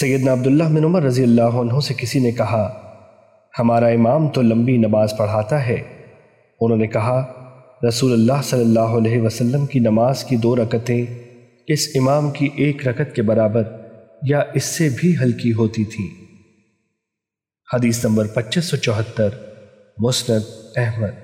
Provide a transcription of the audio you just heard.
سیدنا عبداللہ بن عمر رضی اللہ عنہ سے کسی نے کہا، ہمارا امام تو لمبی نماز پڑھاتا ہے۔ انہوں نے کہا، رسول اللہ صلی اللہ علیہ وسلم کی نماز کی دو رکتیں اس امام کی ایک رکت کے برابر یا اس سے بھی ہلکی ہوتی تھیں۔ حدیث نمبر پچیس سو چوہتر، مسند احمد۔